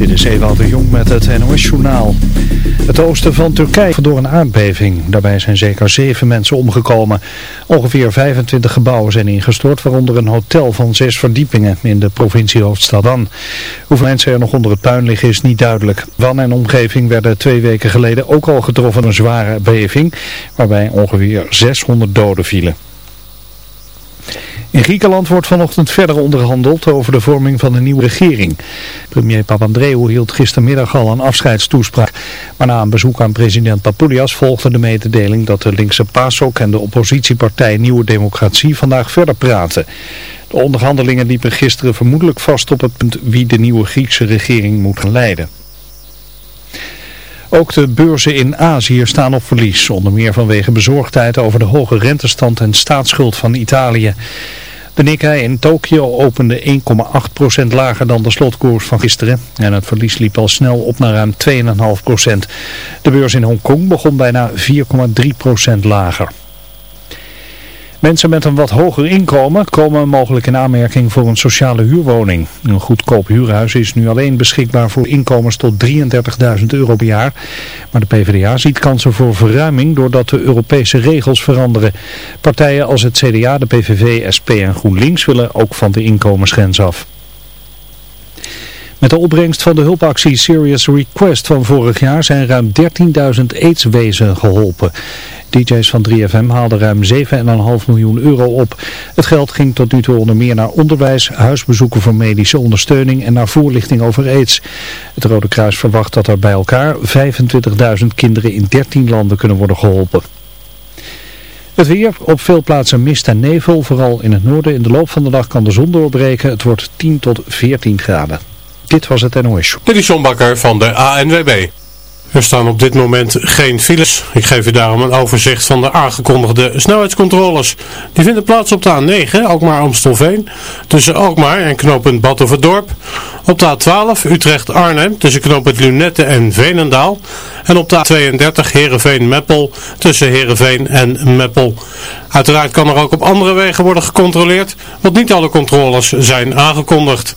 Dit is Ewout de Jong met het NOS-journaal. Het oosten van Turkije door een aardbeving. Daarbij zijn zeker zeven mensen omgekomen. Ongeveer 25 gebouwen zijn ingestort, waaronder een hotel van zes verdiepingen in de provincie hoofdstad Van. Hoeveel mensen er nog onder het puin liggen is niet duidelijk. Van en omgeving werden twee weken geleden ook al getroffen door een zware beving, waarbij ongeveer 600 doden vielen. In Griekenland wordt vanochtend verder onderhandeld over de vorming van een nieuwe regering. Premier Papandreou hield gistermiddag al een afscheidstoespraak. Maar na een bezoek aan president Papoulias volgde de mededeling dat de linkse PASOK en de oppositiepartij Nieuwe Democratie vandaag verder praten. De onderhandelingen liepen gisteren vermoedelijk vast op het punt wie de nieuwe Griekse regering moet gaan leiden. Ook de beurzen in Azië staan op verlies, onder meer vanwege bezorgdheid over de hoge rentestand en staatsschuld van Italië. De Nikkei in Tokio opende 1,8% lager dan de slotkoers van gisteren en het verlies liep al snel op naar ruim 2,5%. De beurs in Hongkong begon bijna 4,3% lager. Mensen met een wat hoger inkomen komen mogelijk in aanmerking voor een sociale huurwoning. Een goedkoop huurhuis is nu alleen beschikbaar voor inkomens tot 33.000 euro per jaar. Maar de PvdA ziet kansen voor verruiming doordat de Europese regels veranderen. Partijen als het CDA, de PVV, SP en GroenLinks willen ook van de inkomensgrens af. Met de opbrengst van de hulpactie Serious Request van vorig jaar zijn ruim 13.000 aidswezen geholpen. DJ's van 3FM haalden ruim 7,5 miljoen euro op. Het geld ging tot nu toe onder meer naar onderwijs, huisbezoeken voor medische ondersteuning en naar voorlichting over aids. Het Rode Kruis verwacht dat er bij elkaar 25.000 kinderen in 13 landen kunnen worden geholpen. Het weer, op veel plaatsen mist en nevel, vooral in het noorden. In de loop van de dag kan de zon doorbreken. Het wordt 10 tot 14 graden. Dit was het NOS. Dit is van de ANWB. Er staan op dit moment geen files. Ik geef u daarom een overzicht van de aangekondigde snelheidscontroles. Die vinden plaats op de A9, Alkmaar-Amstelveen, tussen Alkmaar en knooppunt Battenverdorp. Op de A12, Utrecht-Arnhem, tussen knooppunt Lunette en Veenendaal. En op de A32, Heerenveen-Meppel, tussen Heerenveen en Meppel. Uiteraard kan er ook op andere wegen worden gecontroleerd, want niet alle controles zijn aangekondigd.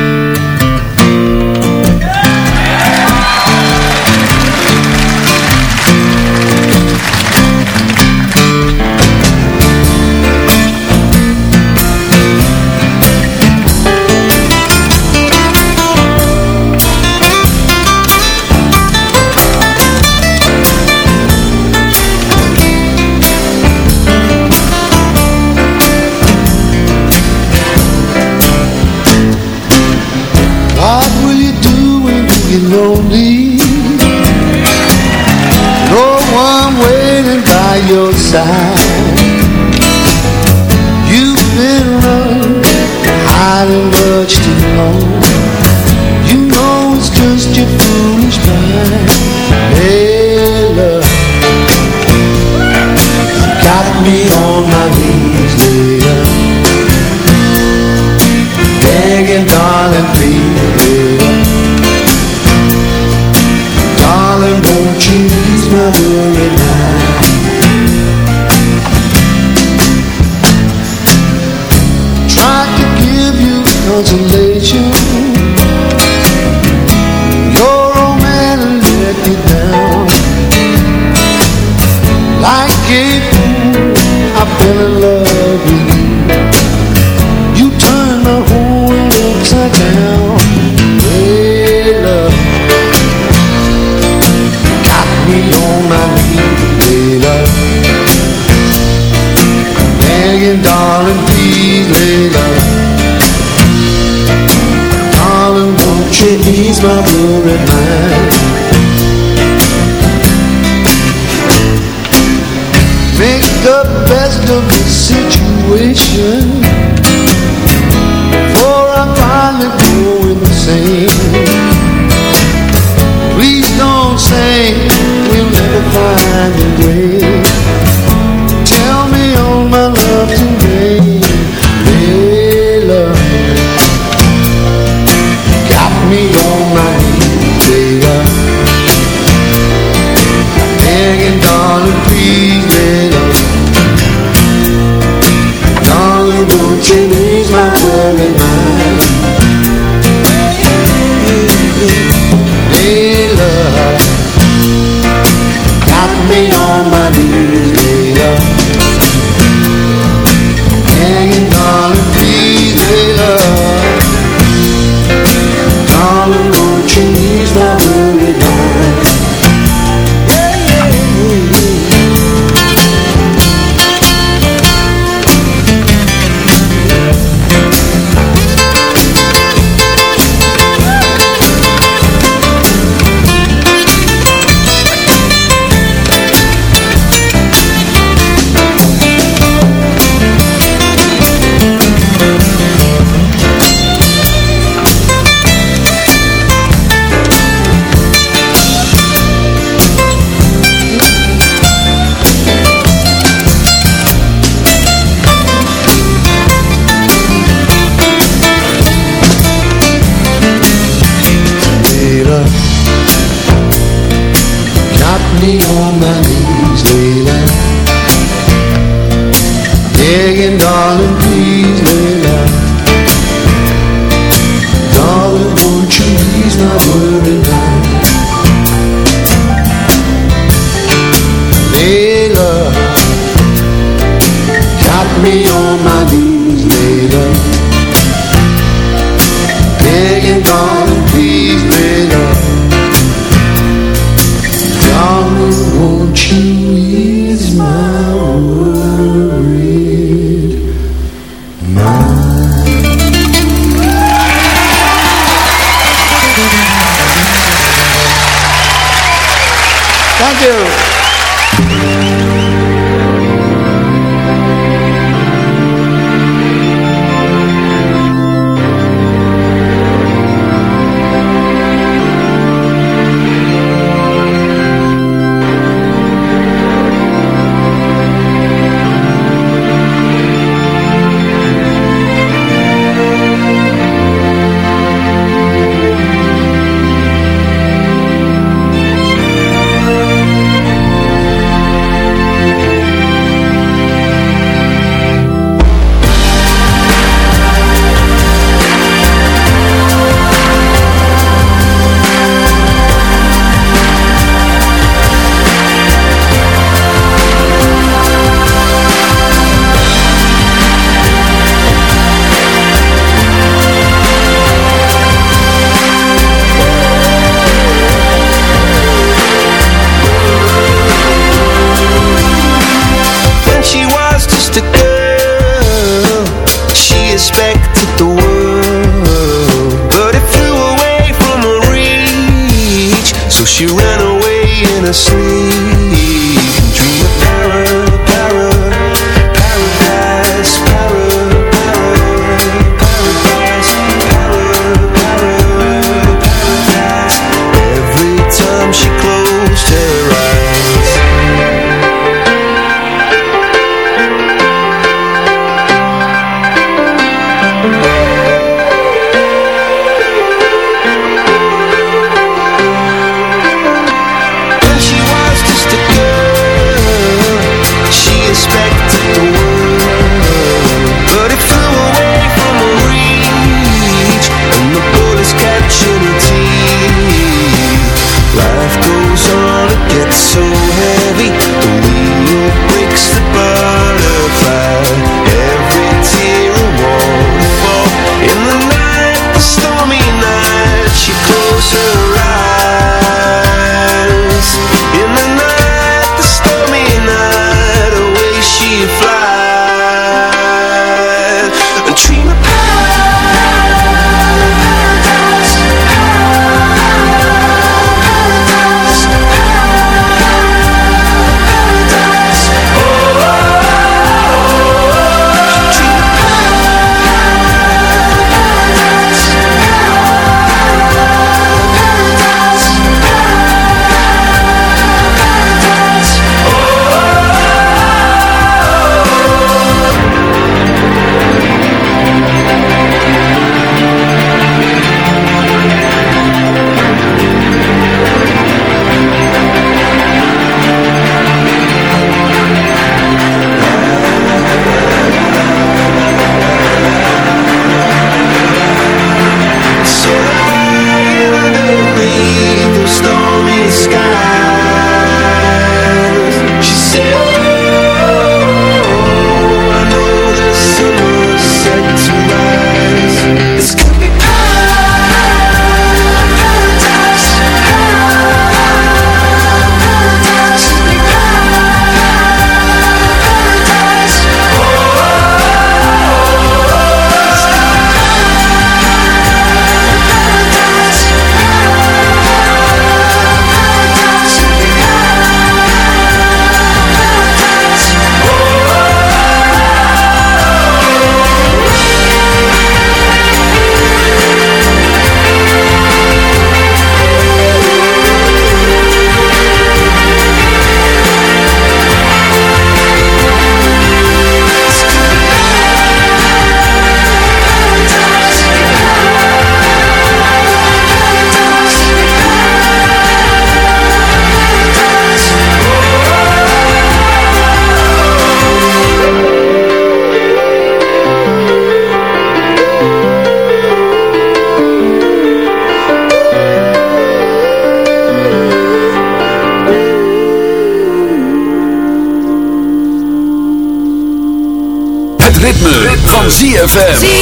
ZFM.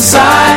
inside.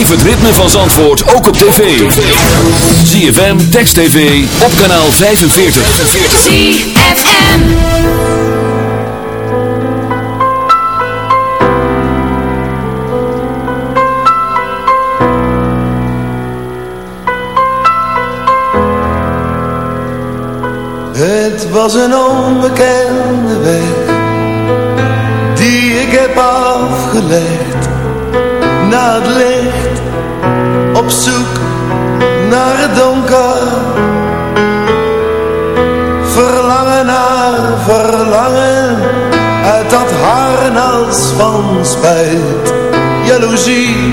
Beleef het ritme van Zandvoort ook op tv. ZFM, Text TV, op kanaal 45. ZFM. Het was een onbekende weg Die ik heb afgelegd het zoek naar het donker. Verlangen naar verlangen Uit dat harnas van spijt Jaloezie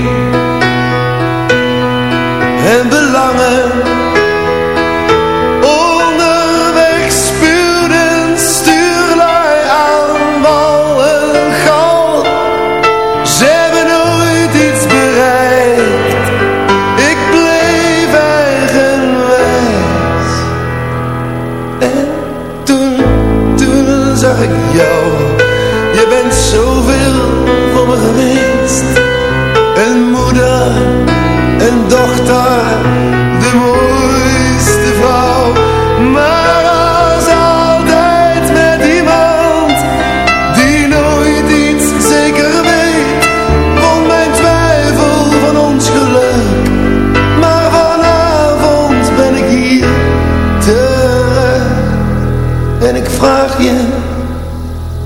En ik vraag je,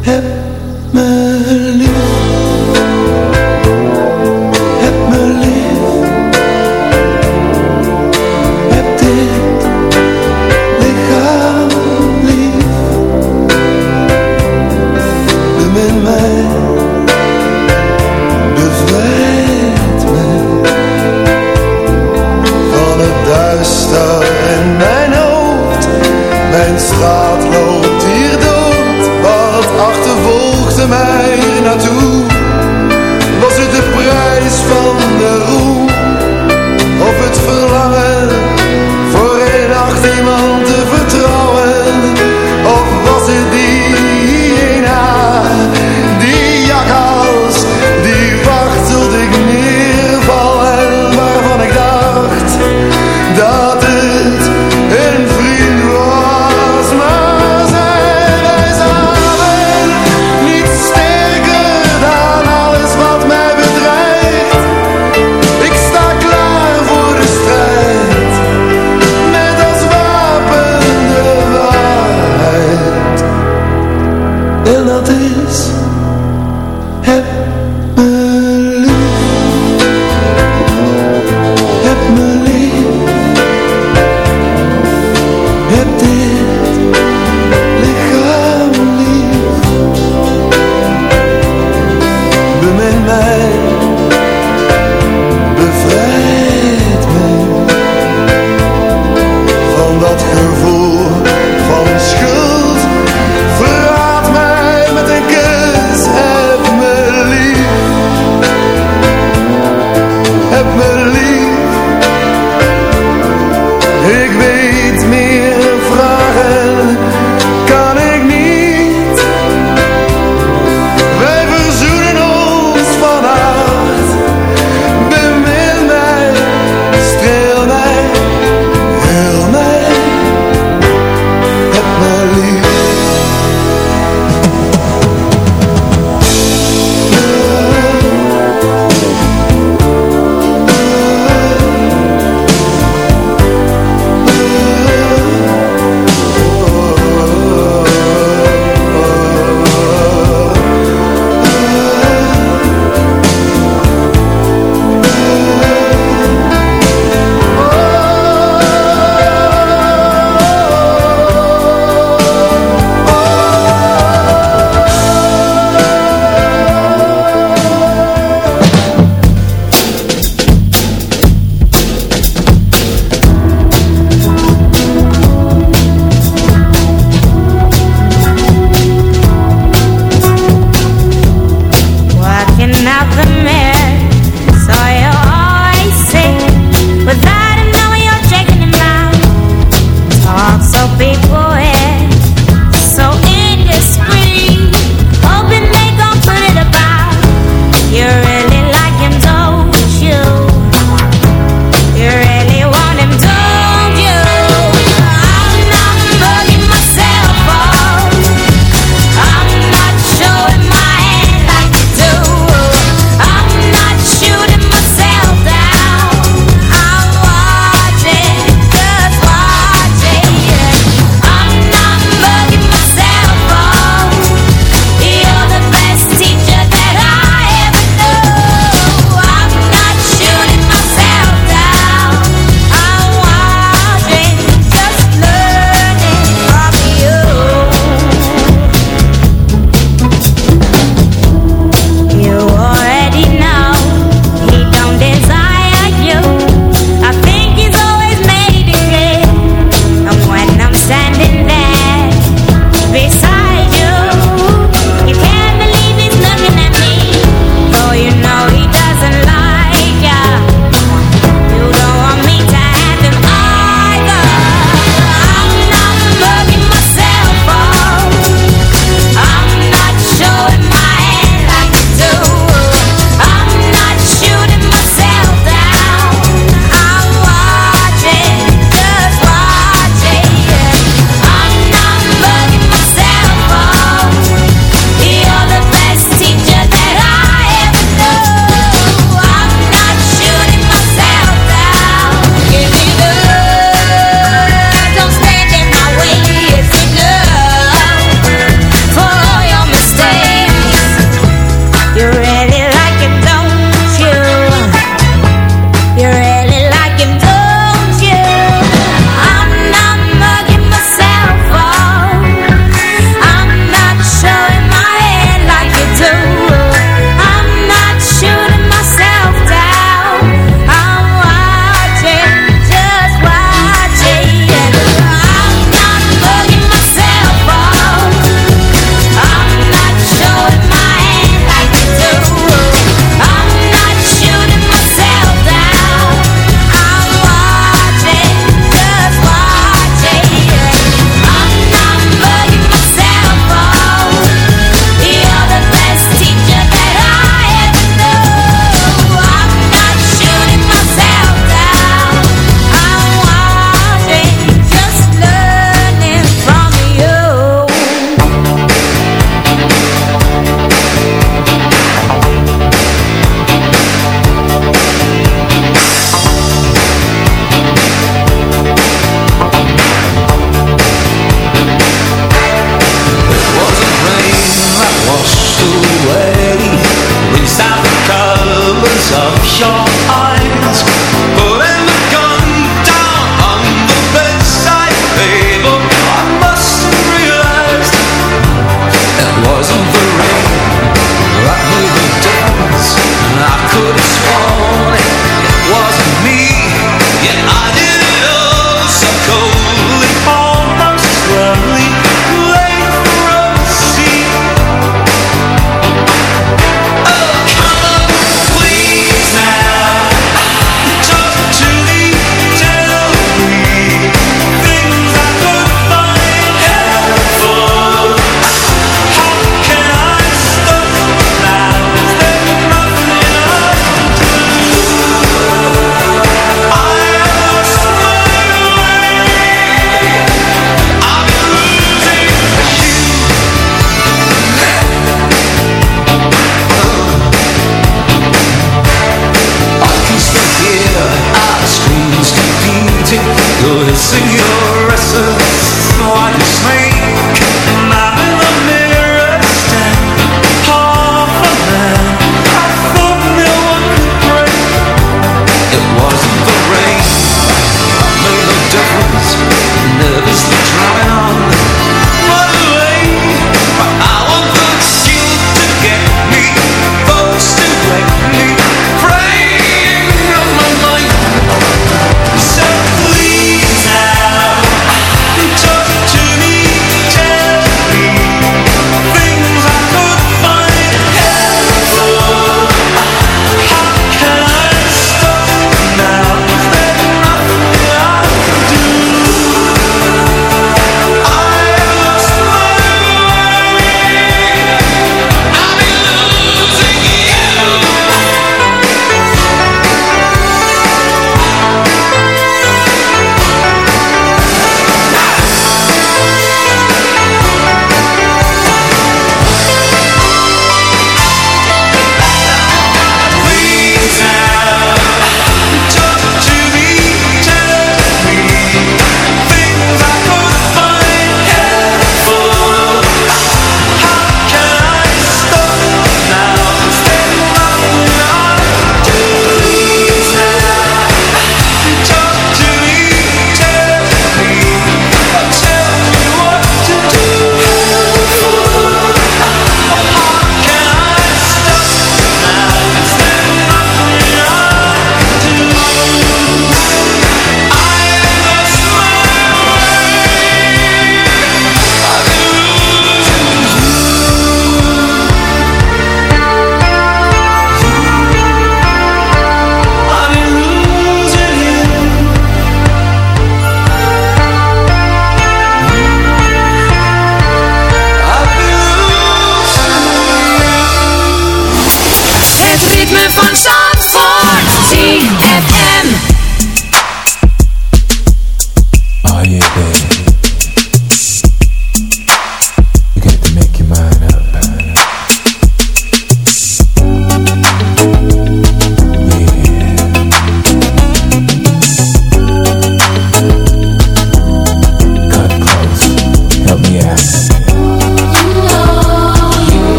heb me lief.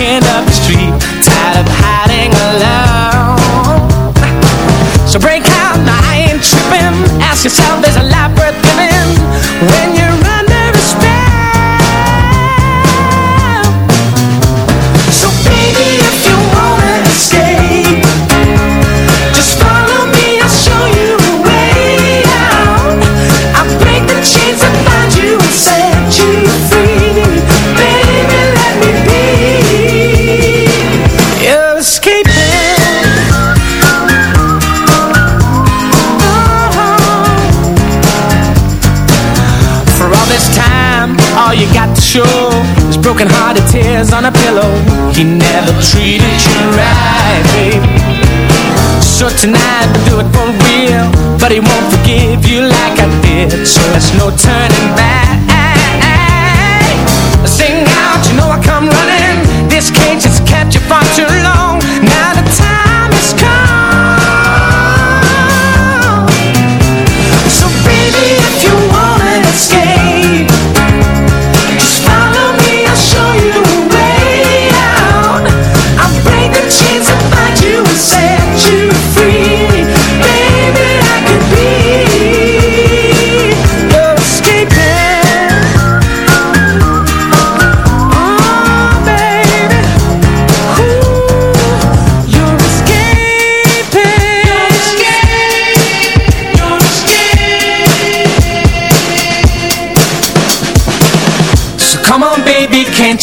hand up. treated you right, babe. So tonight, do it for real, but he won't